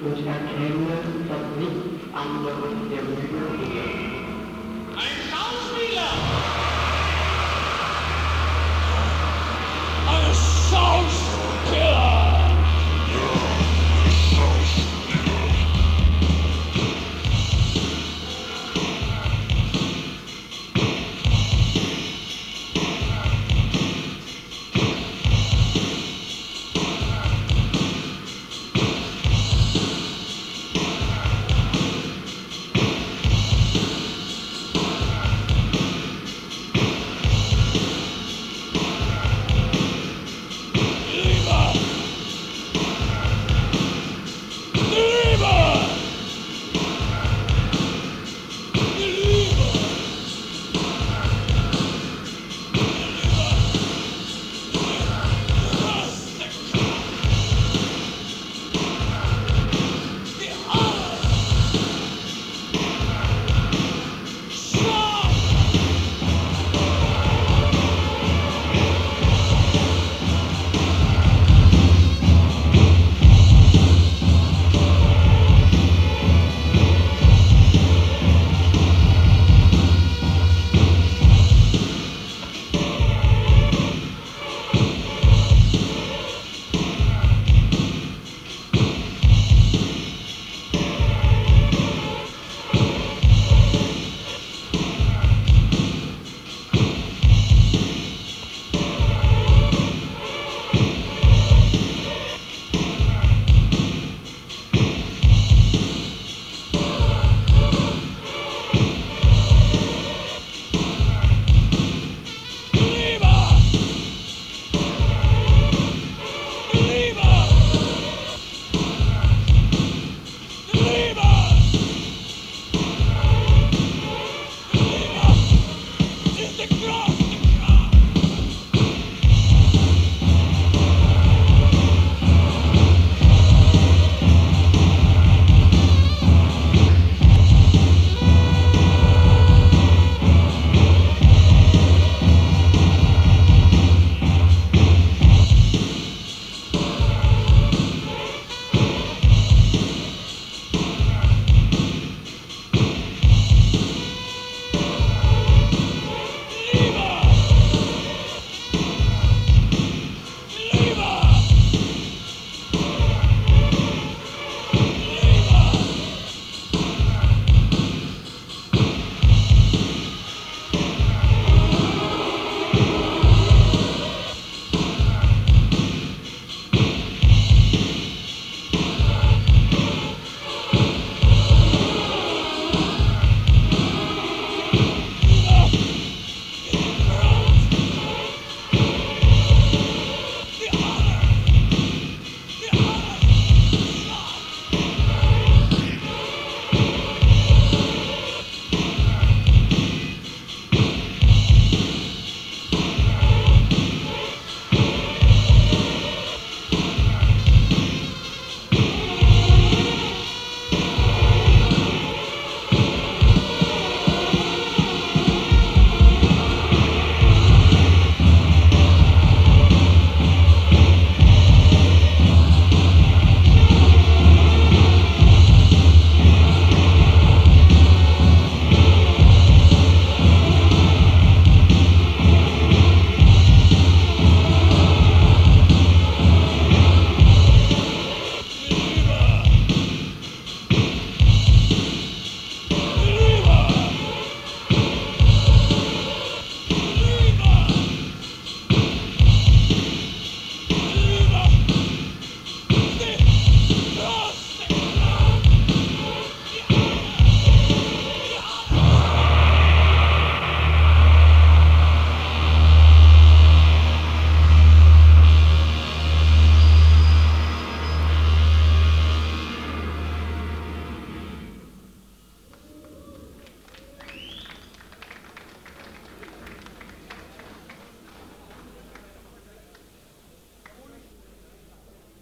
was an das Licht anderes der Mühe